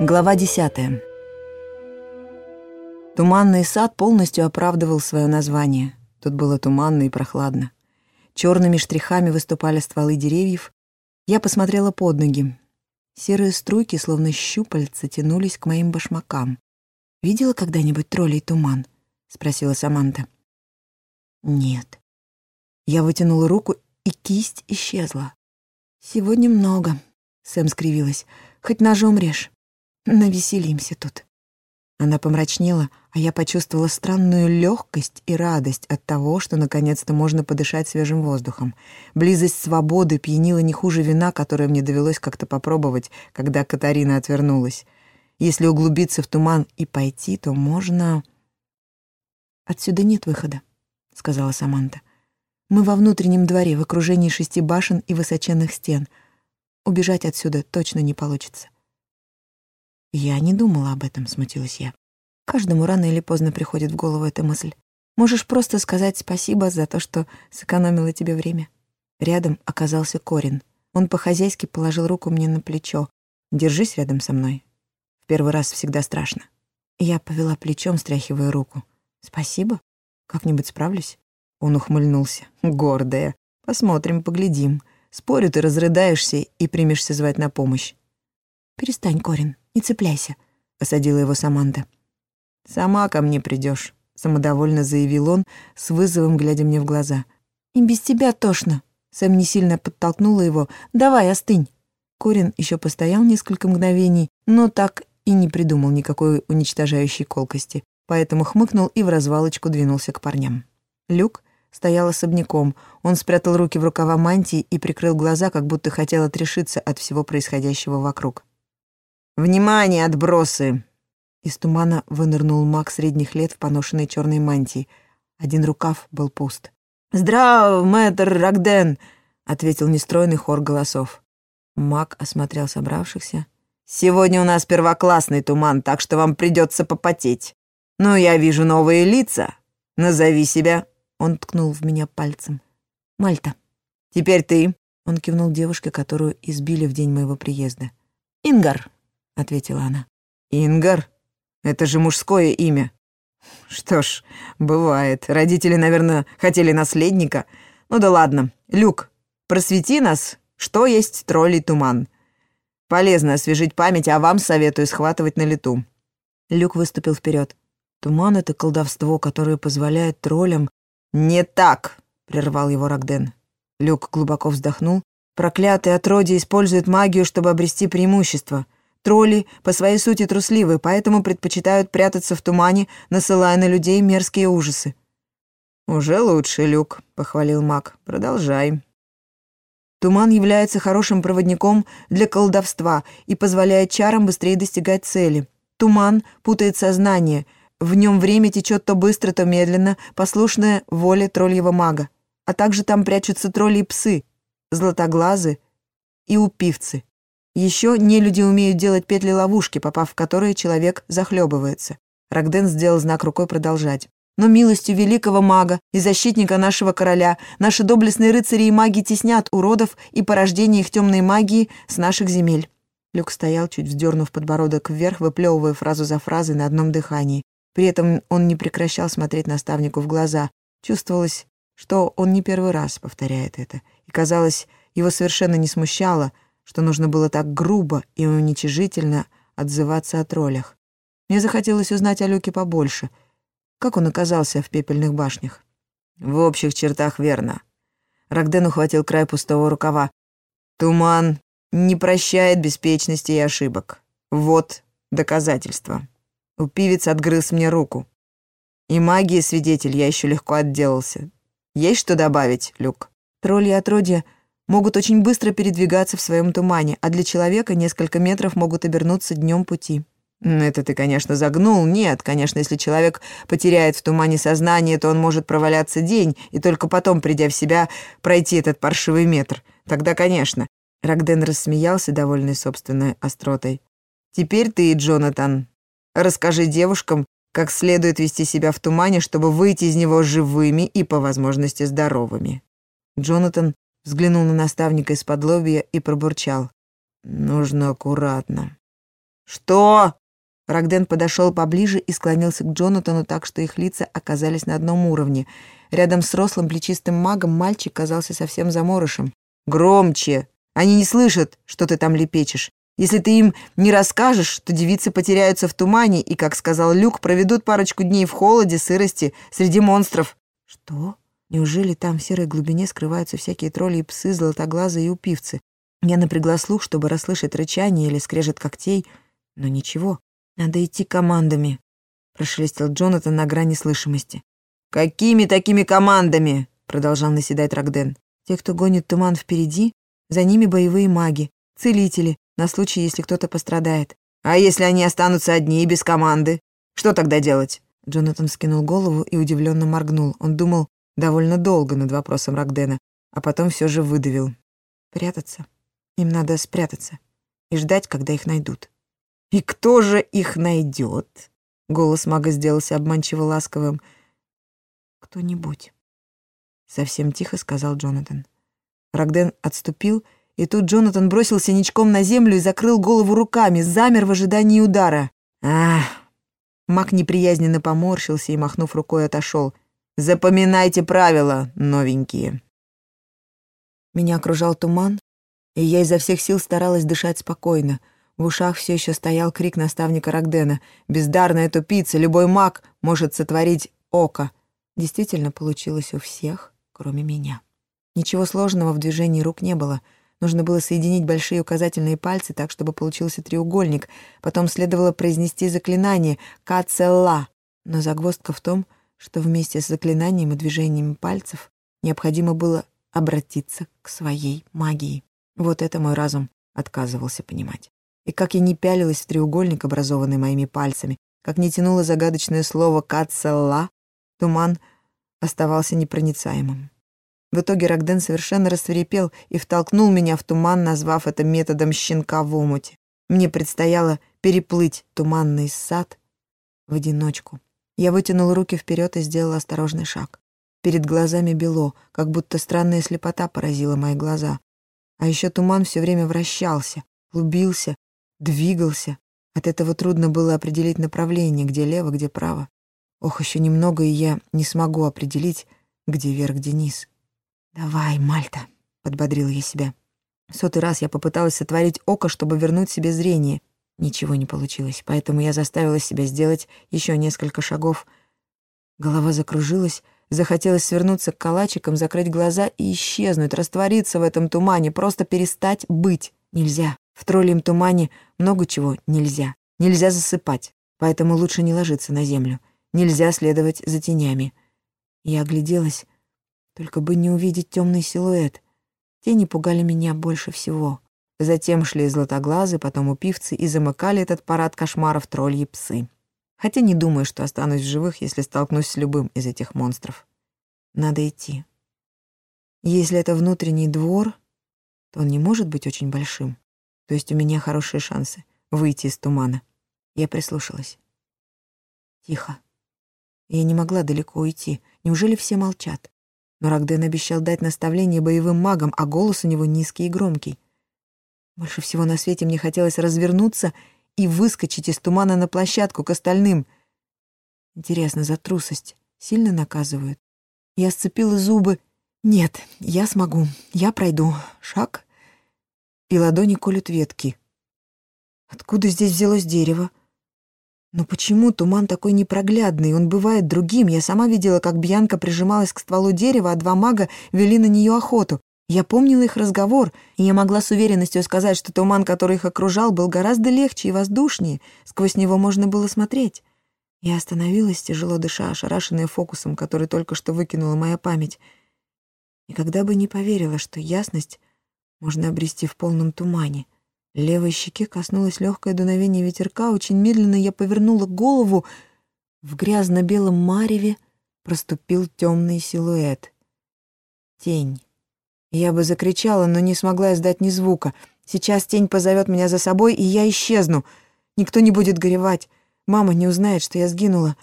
Глава 10. Туманный сад полностью оправдывал свое название. Тут было туманно и прохладно. Черными штрихами выступали стволы деревьев. Я посмотрела под ноги. Серые струйки, словно щупальца, тянулись к моим башмакам. «Видела когда-нибудь троллей туман?» — спросила Саманта. «Нет». Я вытянула руку, и кисть исчезла. «Сегодня много», — Сэм скривилась. «Хоть ножом режь». Навеселимся тут». Она помрачнела, а я почувствовала странную легкость и радость от того, что наконец-то можно подышать свежим воздухом. Близость свободы пьянила не хуже вина, которое мне довелось как-то попробовать, когда Катарина отвернулась. Если углубиться в туман и пойти, то можно... «Отсюда нет выхода», — сказала Саманта. «Мы во внутреннем дворе, в окружении шести башен и высоченных стен. Убежать отсюда точно не получится». «Я не думала об этом», — смутилась я. «Каждому рано или поздно приходит в голову эта мысль. Можешь просто сказать спасибо за то, что сэкономила тебе время». Рядом оказался Корин. Он по-хозяйски положил руку мне на плечо. «Держись рядом со мной. В первый раз всегда страшно». Я повела плечом, стряхивая руку. «Спасибо. Как-нибудь справлюсь?» Он ухмыльнулся. «Гордая. Посмотрим, поглядим. Спорю, ты разрыдаешься и примешься звать на помощь». «Перестань, Корин. Не цепляйся», — осадила его Саманта. «Сама ко мне придешь», — самодовольно заявил он, с вызовом глядя мне в глаза. «И без тебя тошно», — Сэм не сильно подтолкнула его. «Давай, остынь». Корин еще постоял несколько мгновений, но так и не придумал никакой уничтожающей колкости, поэтому хмыкнул и в развалочку двинулся к парням. Люк стоял особняком. Он спрятал руки в рукава мантии и прикрыл глаза, как будто хотел отрешиться от всего происходящего вокруг. «Внимание, отбросы!» Из тумана вынырнул маг средних лет в поношенной черной мантии. Один рукав был пуст. «Здрав, мэтр Рагден!» — ответил нестройный хор голосов. Маг осмотрел собравшихся. «Сегодня у нас первоклассный туман, так что вам придется попотеть. Но я вижу новые лица. Назови себя!» Он ткнул в меня пальцем. «Мальта». «Теперь ты!» — он кивнул девушке, которую избили в день моего приезда. «Ингар!» — ответила она. «Ингар? Это же мужское имя». «Что ж, бывает. Родители, наверное, хотели наследника. Ну да ладно. Люк, просвети нас, что есть троллей туман. Полезно освежить память, а вам советую схватывать на лету». Люк выступил вперед. «Туман — это колдовство, которое позволяет троллям...» «Не так!» — прервал его Рогден. Люк глубоко вздохнул. «Проклятые отродья используют магию, чтобы обрести преимущество. Тролли по своей сути трусливы, поэтому предпочитают прятаться в тумане, насылая на людей мерзкие ужасы. «Уже лучше, Люк», — похвалил маг. «Продолжай». Туман является хорошим проводником для колдовства и позволяет чарам быстрее достигать цели. Туман путает сознание, в нем время течет то быстро, то медленно, послушное воле тролльего мага. А также там прячутся тролли и псы, златоглазы и упивцы. Еще не люди умеют делать петли-ловушки, попав в которые человек захлебывается. Рагден сделал знак рукой продолжать. Но милостью великого мага и защитника нашего короля наши доблестные рыцари и маги теснят уродов и порождение их темной магии с наших земель. Люк стоял, чуть вздернув подбородок вверх, выплевывая фразу за фразой на одном дыхании. При этом он не прекращал смотреть наставнику в глаза. Чувствовалось, что он не первый раз повторяет это. И казалось, его совершенно не смущало, что нужно было так грубо и уничижительно отзываться о троллях. Мне захотелось узнать о Люке побольше. Как он оказался в пепельных башнях? В общих чертах верно. Рагден ухватил край пустого рукава. Туман не прощает беспечности и ошибок. Вот доказательство. Упивец отгрыз мне руку. И магии свидетель я еще легко отделался. Есть что добавить, Люк? Тролли отродья могут очень быстро передвигаться в своем тумане, а для человека несколько метров могут обернуться днем пути. Это ты, конечно, загнул. Нет, конечно, если человек потеряет в тумане сознание, то он может проваляться день и только потом, придя в себя, пройти этот паршивый метр. Тогда, конечно. Рагден рассмеялся, довольный собственной остротой. Теперь ты, Джонатан, расскажи девушкам, как следует вести себя в тумане, чтобы выйти из него живыми и, по возможности, здоровыми. Джонатан взглянул на наставника из-под лобья и пробурчал. «Нужно аккуратно». «Что?» Рагден подошел поближе и склонился к Джонатану так, что их лица оказались на одном уровне. Рядом с рослым плечистым магом мальчик казался совсем заморышем. «Громче! Они не слышат, что ты там лепечешь. Если ты им не расскажешь, то девицы потеряются в тумане и, как сказал Люк, проведут парочку дней в холоде, сырости, среди монстров». «Что? Неужели там в серой глубине скрываются всякие тролли и псы, золотоглазые и упивцы?» Я напрягла слух, чтобы расслышать рычание или скрежет когтей, но ничего. «Надо идти командами», — прошелестел Джонатан на грани слышимости. «Какими такими командами?» — продолжал наседать Рагден. «Те, кто гонит туман впереди, за ними боевые маги, целители, на случай, если кто-то пострадает. А если они останутся одни и без команды? Что тогда делать?» Джонатан скинул голову и удивленно моргнул. Он думал довольно долго над вопросом Рагдена, а потом все же выдавил. «Прятаться. Им надо спрятаться и ждать, когда их найдут». «И кто же их найдет?» Голос мага сделался обманчиво ласковым. «Кто-нибудь», — совсем тихо сказал Джонатан. Рагден отступил, и тут Джонатан бросился ничком на землю и закрыл голову руками, замер в ожидании удара. «Ах!» Маг неприязненно поморщился и, махнув рукой, отошел. «Запоминайте правила, новенькие». Меня окружал туман, и я изо всех сил старалась дышать спокойно — в ушах все еще стоял крик наставника Рагдена. «Бездарная тупица! Любой маг может сотворить око!» Действительно получилось у всех, кроме меня. Ничего сложного в движении рук не было. Нужно было соединить большие указательные пальцы так, чтобы получился треугольник. Потом следовало произнести заклинание «Кацелла». Но загвоздка в том, что вместе с заклинанием и движениями пальцев необходимо было обратиться к своей магии. Вот это мой разум отказывался понимать. И как я не пялилась в треугольник, образованный моими пальцами, как не тянула загадочное слово «кацелла», туман оставался непроницаемым. В итоге Рагден совершенно рассверепел и втолкнул меня в туман, назвав это методом щенка в омуте. Мне предстояло переплыть туманный сад в одиночку. Я вытянула руки вперед и сделала осторожный шаг. Перед глазами бело, как будто странная слепота поразила мои глаза. А еще туман все время вращался, клубился двигался. От этого трудно было определить направление, где лево, где право. Ох, еще немного, и я не смогу определить, где вверх, где низ. «Давай, Мальта», — подбодрила я себя. сотый раз я попыталась сотворить око, чтобы вернуть себе зрение. Ничего не получилось, поэтому я заставила себя сделать еще несколько шагов. Голова закружилась, захотелось свернуться к калачикам, закрыть глаза и исчезнуть, раствориться в этом тумане, просто перестать быть. Нельзя. В тролльем тумане много чего нельзя. Нельзя засыпать, поэтому лучше не ложиться на землю. Нельзя следовать за тенями. Я огляделась, только бы не увидеть темный силуэт. Тени пугали меня больше всего. Затем шли златоглазы, потом упивцы и замыкали этот парад кошмаров тролльи псы. Хотя не думаю, что останусь в живых, если столкнусь с любым из этих монстров. Надо идти. Если это внутренний двор, то он не может быть очень большим. То есть у меня хорошие шансы выйти из тумана. Я прислушалась. Тихо. Я не могла далеко уйти. Неужели все молчат? Но Рагден обещал дать наставление боевым магам, а голос у него низкий и громкий. Больше всего на свете мне хотелось развернуться и выскочить из тумана на площадку к остальным. Интересно, за трусость сильно наказывают? Я сцепила зубы. Нет, я смогу, я пройду. Шаг, и ладони колют ветки. Откуда здесь взялось дерево? Но почему туман такой непроглядный? Он бывает другим. Я сама видела, как Бьянка прижималась к стволу дерева, а два мага вели на нее охоту. Я помнила их разговор, и я могла с уверенностью сказать, что туман, который их окружал, был гораздо легче и воздушнее. Сквозь него можно было смотреть. Я остановилась, тяжело дыша, ошарашенная фокусом, который только что выкинула моя память. Никогда бы не поверила, что ясность можно обрести в полном тумане. Левой щеке коснулось легкое дуновение ветерка. Очень медленно я повернула голову. В грязно-белом мареве проступил темный силуэт. Тень. Я бы закричала, но не смогла издать ни звука. Сейчас тень позовет меня за собой, и я исчезну. Никто не будет горевать. Мама не узнает, что я сгинула.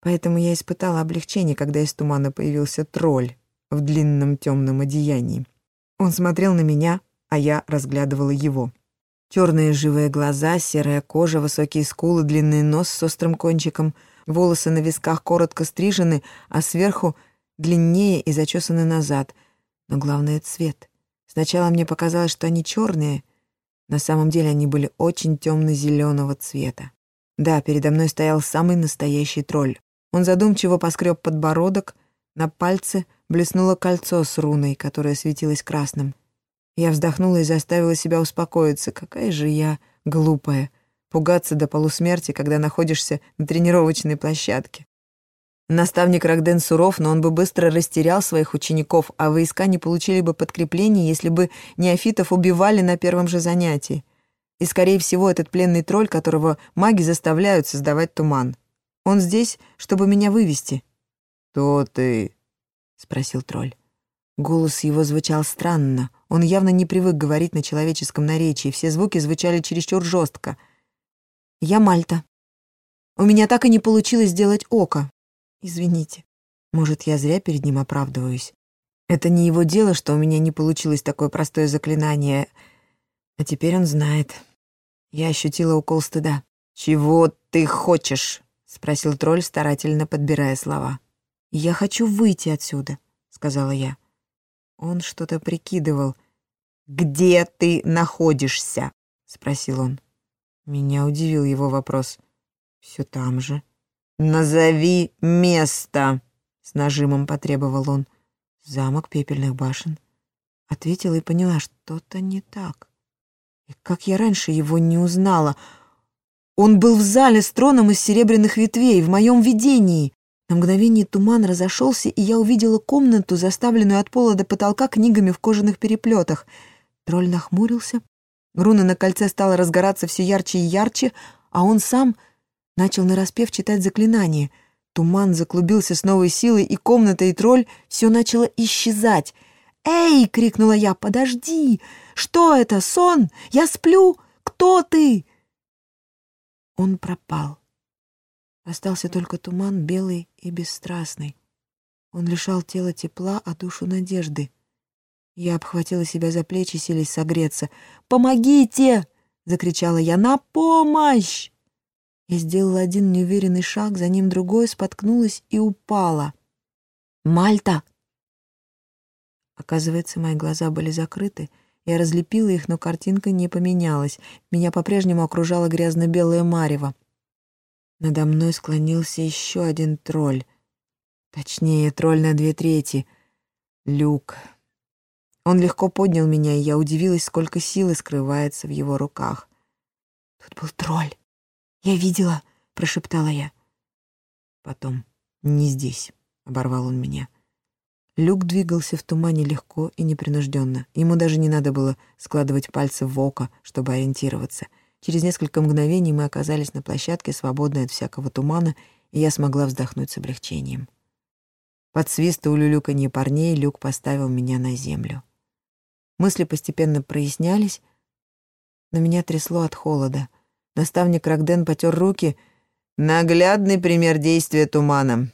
Поэтому я испытала облегчение, когда из тумана появился тролль в длинном темном одеянии. Он смотрел на меня, а я разглядывала его. Черные живые глаза, серая кожа, высокие скулы, длинный нос с острым кончиком, волосы на висках коротко стрижены, а сверху длиннее и зачесаны назад. Но главное — цвет. Сначала мне показалось, что они черные, на самом деле они были очень темно-зеленого цвета. Да, передо мной стоял самый настоящий тролль. Он задумчиво поскреб подбородок, на пальце блеснуло кольцо с руной, которое светилось красным. Я вздохнула и заставила себя успокоиться. Какая же я глупая. Пугаться до полусмерти, когда находишься на тренировочной площадке. Наставник Рагден суров, но он бы быстро растерял своих учеников, а войска не получили бы подкрепления, если бы неофитов убивали на первом же занятии. И, скорее всего, этот пленный тролль, которого маги заставляют создавать туман. Он здесь, чтобы меня вывести. «Кто ты?» — спросил тролль. Голос его звучал странно. Он явно не привык говорить на человеческом наречии. Все звуки звучали чересчур жестко. «Я Мальта. У меня так и не получилось сделать око. Извините. Может, я зря перед ним оправдываюсь. Это не его дело, что у меня не получилось такое простое заклинание. А теперь он знает. Я ощутила укол стыда. «Чего ты хочешь?» — спросил тролль, старательно подбирая слова. «Я хочу выйти отсюда», — сказала я. Он что-то прикидывал. «Где ты находишься?» — спросил он. Меня удивил его вопрос. «Все там же». «Назови место!» — с нажимом потребовал он. «Замок пепельных башен». Ответила и поняла, что-то не так. И как я раньше его не узнала. Он был в зале с троном из серебряных ветвей, в моем видении. На мгновение туман разошелся, и я увидела комнату, заставленную от пола до потолка книгами в кожаных переплетах. Тролль нахмурился. Руна на кольце стала разгораться все ярче и ярче, а он сам начал нараспев читать заклинание. Туман заклубился с новой силой, и комната, и тролль все начало исчезать. «Эй!» — крикнула я. «Подожди! Что это? Сон? Я сплю? Кто ты?» Он пропал. Остался только туман, белый и бесстрастный. Он лишал тела тепла, а душу надежды. Я обхватила себя за плечи, силясь согреться. «Помогите!» — закричала я. «На помощь!» Я сделала один неуверенный шаг, за ним другой, споткнулась и упала. «Мальта!» Оказывается, мои глаза были закрыты. Я разлепила их, но картинка не поменялась. Меня по-прежнему окружало грязно-белое марево. Надо мной склонился еще один тролль. Точнее, тролль на две трети. Люк. Он легко поднял меня, и я удивилась, сколько силы скрывается в его руках. Тут был тролль. Я видела, прошептала я. Потом. Не здесь, оборвал он меня. Люк двигался в тумане легко и непринужденно. Ему даже не надо было складывать пальцы в око, чтобы ориентироваться — Через несколько мгновений мы оказались на площадке, свободной от всякого тумана, и я смогла вздохнуть с облегчением. Под свист и улюлюканье парней Люк поставил меня на землю. Мысли постепенно прояснялись, но меня трясло от холода. Наставник Рагден потер руки. Наглядный пример действия тумана.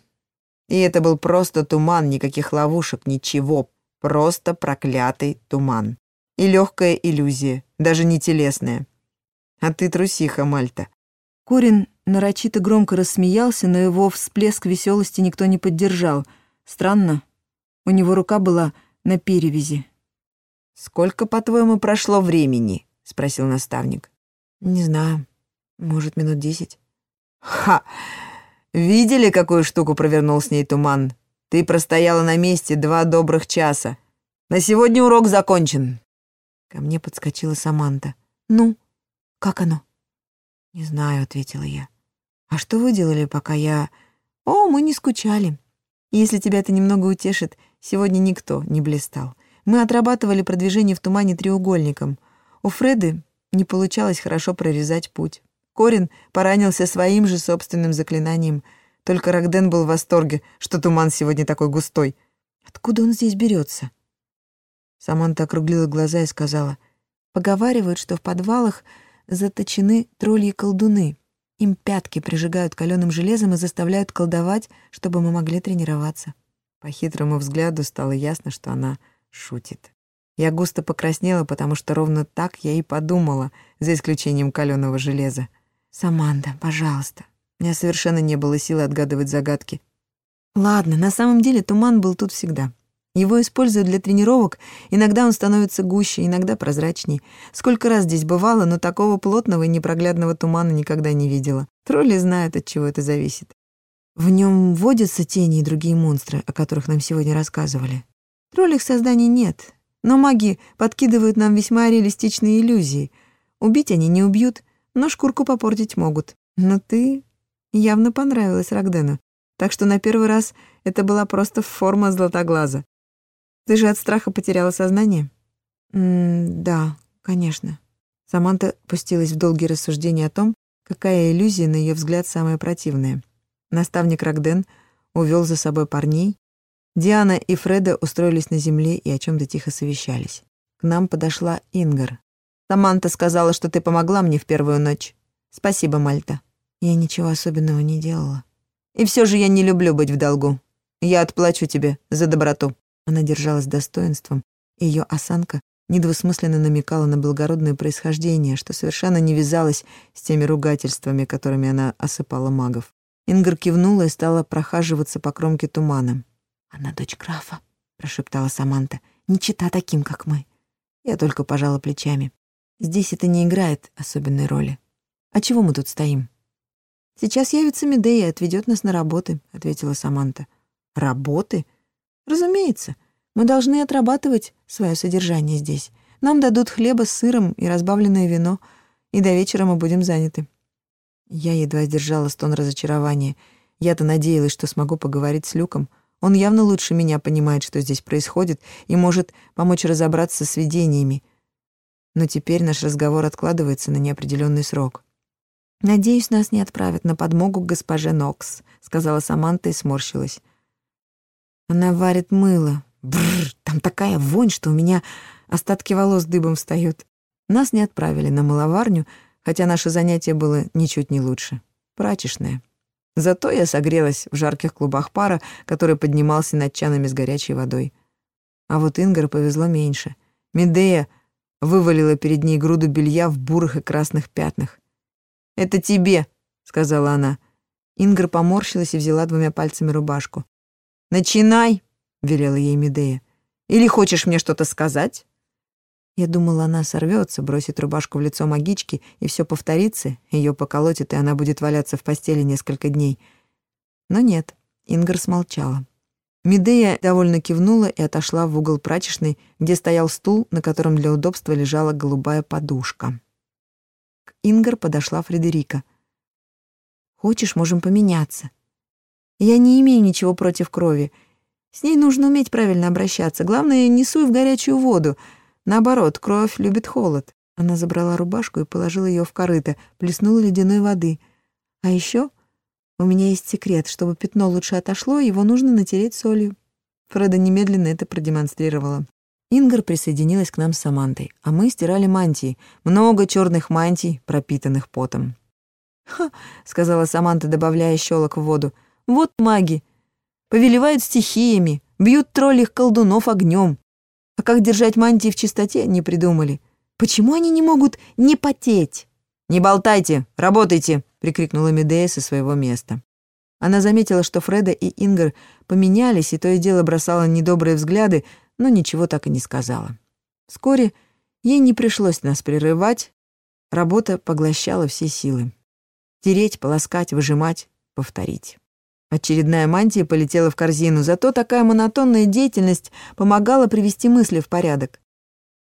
И это был просто туман, никаких ловушек, ничего. Просто проклятый туман. И легкая иллюзия, даже не телесная. А ты трусиха, Мальта». Корин нарочито громко рассмеялся, но его всплеск веселости никто не поддержал. Странно, у него рука была на перевязи. «Сколько, по-твоему, прошло времени?» — спросил наставник. «Не знаю. Может, минут десять». «Ха! Видели, какую штуку провернул с ней туман? Ты простояла на месте два добрых часа. На сегодня урок закончен». Ко мне подскочила Саманта. «Ну?» «Как оно?» «Не знаю», — ответила я. «А что вы делали, пока я...» «О, мы не скучали. Если тебя это немного утешит, сегодня никто не блистал. Мы отрабатывали продвижение в тумане треугольником. У Фреды не получалось хорошо прорезать путь. Корин поранился своим же собственным заклинанием. Только Рагден был в восторге, что туман сегодня такой густой. Откуда он здесь берется? Саманта округлила глаза и сказала, «Поговаривают, что в подвалах заточены тролли-колдуны. Им пятки прижигают каленым железом и заставляют колдовать, чтобы мы могли тренироваться. По хитрому взгляду стало ясно, что она шутит. Я густо покраснела, потому что ровно так я и подумала, за исключением каленого железа. «Саманта, пожалуйста». У меня совершенно не было силы отгадывать загадки. Ладно, на самом деле туман был тут всегда. Его используют для тренировок, иногда он становится гуще, иногда прозрачней. Сколько раз здесь бывало, но такого плотного и непроглядного тумана никогда не видела. Тролли знают, от чего это зависит. В нем водятся тени и другие монстры, о которых нам сегодня рассказывали. Троллих созданий нет, но маги подкидывают нам весьма реалистичные иллюзии. Убить они не убьют, но шкурку попортить могут. Но ты явно понравилась Рагдену, так что на первый раз это была просто форма златоглаза. Ты же от страха потеряла сознание? М да, конечно. Саманта пустилась в долгие рассуждения о том, какая иллюзия, на ее взгляд, самая противная. Наставник Рагден увел за собой парней. Диана и Фреда устроились на земле и о чем то тихо совещались. К нам подошла Ингар. «Саманта сказала, что ты помогла мне в первую ночь. Спасибо, Мальта. Я ничего особенного не делала. И все же я не люблю быть в долгу. Я отплачу тебе за доброту». Она держалась достоинством, и ее осанка недвусмысленно намекала на благородное происхождение, что совершенно не вязалось с теми ругательствами, которыми она осыпала магов. Ингар кивнула и стала прохаживаться по кромке тумана. «Она дочь графа», — прошептала Саманта. «Не чита таким, как мы». Я только пожала плечами. «Здесь это не играет особенной роли. А чего мы тут стоим?» «Сейчас явится Медея и отведет нас на работы», — ответила Саманта. «Работы? Разумеется. Мы должны отрабатывать свое содержание здесь. Нам дадут хлеба с сыром и разбавленное вино, и до вечера мы будем заняты. Я едва сдержала стон разочарования. Я-то надеялась, что смогу поговорить с Люком. Он явно лучше меня понимает, что здесь происходит, и может помочь разобраться с видениями. Но теперь наш разговор откладывается на неопределенный срок. «Надеюсь, нас не отправят на подмогу к госпоже Нокс», — сказала Саманта и сморщилась. «Она варит мыло. Бррр, там такая вонь, что у меня остатки волос дыбом встают. Нас не отправили на мыловарню, хотя наше занятие было ничуть не лучше. Прачечное. Зато я согрелась в жарких клубах пара, который поднимался над чанами с горячей водой. А вот Ингар повезло меньше. Медея вывалила перед ней груду белья в бурых и красных пятнах. «Это тебе», — сказала она. Ингар поморщилась и взяла двумя пальцами рубашку. «Начинай», — велела ей Медея. «Или хочешь мне что-то сказать?» Я думала, она сорвется, бросит рубашку в лицо магички, и все повторится, ее поколотит, и она будет валяться в постели несколько дней. Но нет, Ингар смолчала. Медея довольно кивнула и отошла в угол прачечной, где стоял стул, на котором для удобства лежала голубая подушка. К Ингар подошла Фредерика. «Хочешь, можем поменяться. Я не имею ничего против крови. С ней нужно уметь правильно обращаться. Главное, не суй в горячую воду». Наоборот, кровь любит холод. Она забрала рубашку и положила ее в корыто, плеснула ледяной воды. А еще у меня есть секрет. Чтобы пятно лучше отошло, его нужно натереть солью. Фреда немедленно это продемонстрировала. Ингар присоединилась к нам с Самантой, а мы стирали мантии. Много черных мантий, пропитанных потом. «Ха!» — сказала Саманта, добавляя щелок в воду. «Вот маги! Повелевают стихиями, бьют троллих колдунов огнем, а как держать мантии в чистоте, не придумали. Почему они не могут не потеть? «Не болтайте, работайте!» — прикрикнула Медея со своего места. Она заметила, что Фреда и Ингар поменялись, и то и дело бросала недобрые взгляды, но ничего так и не сказала. Вскоре ей не пришлось нас прерывать, работа поглощала все силы. Тереть, полоскать, выжимать, повторить. Очередная мантия полетела в корзину, зато такая монотонная деятельность помогала привести мысли в порядок.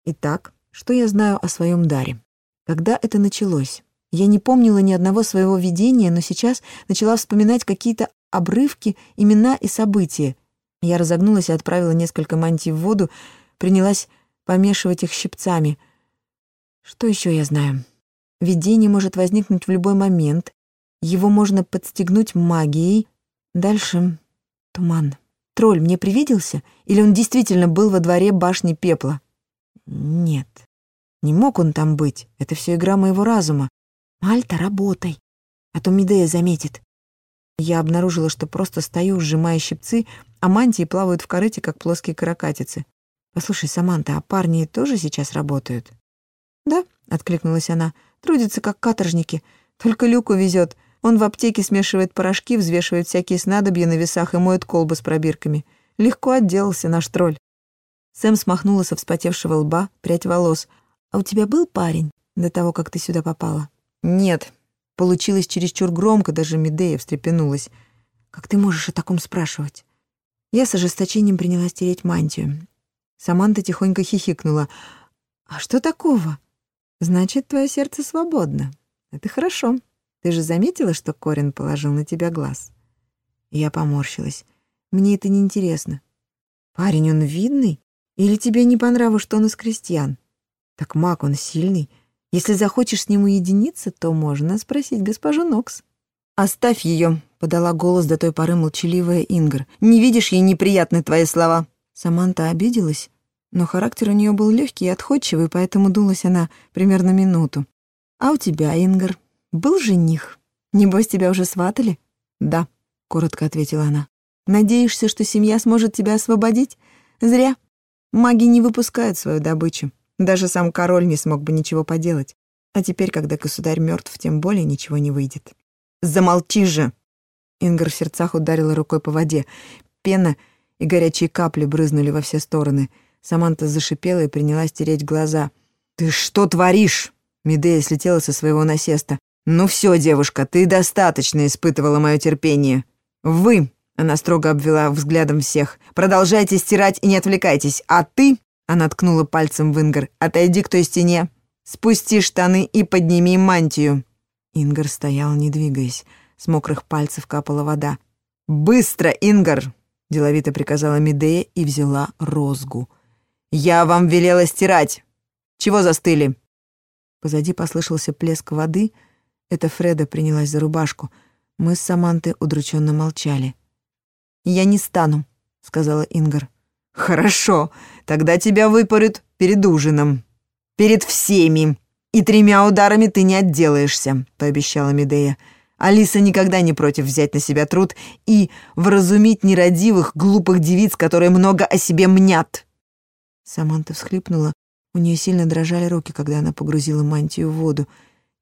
Итак, что я знаю о своем даре? Когда это началось? Я не помнила ни одного своего видения, но сейчас начала вспоминать какие-то обрывки, имена и события. Я разогнулась и отправила несколько мантий в воду, принялась помешивать их щипцами. Что еще я знаю? Видение может возникнуть в любой момент. Его можно подстегнуть магией, Дальше туман. Тролль мне привиделся? Или он действительно был во дворе башни пепла? Нет, не мог он там быть. Это все игра моего разума. Мальта, работай, а то Медея заметит. Я обнаружила, что просто стою, сжимая щипцы, а мантии плавают в корыте, как плоские каракатицы. «Послушай, Саманта, а парни тоже сейчас работают?» «Да», — откликнулась она, — «трудятся как каторжники. Только Люку везет. Он в аптеке смешивает порошки, взвешивает всякие снадобья на весах и моет колбы с пробирками. Легко отделался наш тролль». Сэм смахнула со вспотевшего лба прядь волос. «А у тебя был парень до того, как ты сюда попала?» «Нет». Получилось чересчур громко, даже Медея встрепенулась. «Как ты можешь о таком спрашивать?» Я с ожесточением принялась тереть мантию. Саманта тихонько хихикнула. «А что такого? Значит, твое сердце свободно. Это хорошо. Ты же заметила, что Корин положил на тебя глаз?» Я поморщилась. «Мне это неинтересно. Парень, он видный? Или тебе не понравилось, что он из крестьян? Так маг он сильный. Если захочешь с ним уединиться, то можно спросить госпожу Нокс». «Оставь ее», — подала голос до той поры молчаливая Ингр. «Не видишь ей неприятны твои слова?» Саманта обиделась, но характер у нее был легкий и отходчивый, поэтому дулась она примерно минуту. «А у тебя, Ингр, был жених? Небось, тебя уже сватали?» «Да», — коротко ответила она. «Надеешься, что семья сможет тебя освободить? Зря. Маги не выпускают свою добычу. Даже сам король не смог бы ничего поделать. А теперь, когда государь мертв, тем более ничего не выйдет». «Замолчи же!» Ингар в сердцах ударила рукой по воде. Пена и горячие капли брызнули во все стороны. Саманта зашипела и принялась тереть глаза. «Ты что творишь?» Медея слетела со своего насеста. «Ну все, девушка, ты достаточно испытывала мое терпение. Вы!» Она строго обвела взглядом всех. «Продолжайте стирать и не отвлекайтесь. А ты...» Она ткнула пальцем в Ингар. «Отойди к той стене. Спусти штаны и подними мантию». Ингар стоял, не двигаясь. С мокрых пальцев капала вода. «Быстро, Ингар!» — деловито приказала Медея и взяла розгу. «Я вам велела стирать! Чего застыли?» Позади послышался плеск воды. Это Фреда принялась за рубашку. Мы с Самантой удрученно молчали. «Я не стану», — сказала Ингар. «Хорошо, тогда тебя выпарют перед ужином. Перед всеми!» «И тремя ударами ты не отделаешься», — пообещала Медея. Алиса никогда не против взять на себя труд и вразумить нерадивых, глупых девиц, которые много о себе мнят. Саманта всхлипнула. У нее сильно дрожали руки, когда она погрузила мантию в воду.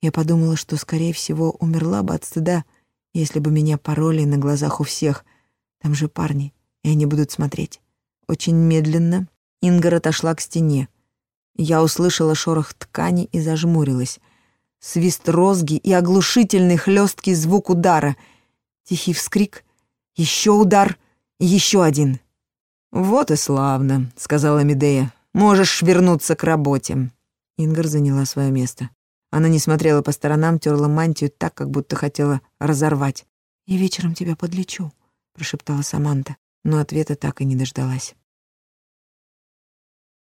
Я подумала, что, скорее всего, умерла бы от стыда, если бы меня пороли на глазах у всех. Там же парни, и они будут смотреть. Очень медленно Ингар отошла к стене. Я услышала шорох ткани и зажмурилась. Свист розги и оглушительный хлесткий звук удара. Тихий вскрик, еще удар еще один. «Вот и славно», — сказала Медея. «Можешь вернуться к работе». Ингар заняла свое место. Она не смотрела по сторонам, терла мантию так, как будто хотела разорвать. «Я вечером тебя подлечу», — прошептала Саманта, но ответа так и не дождалась.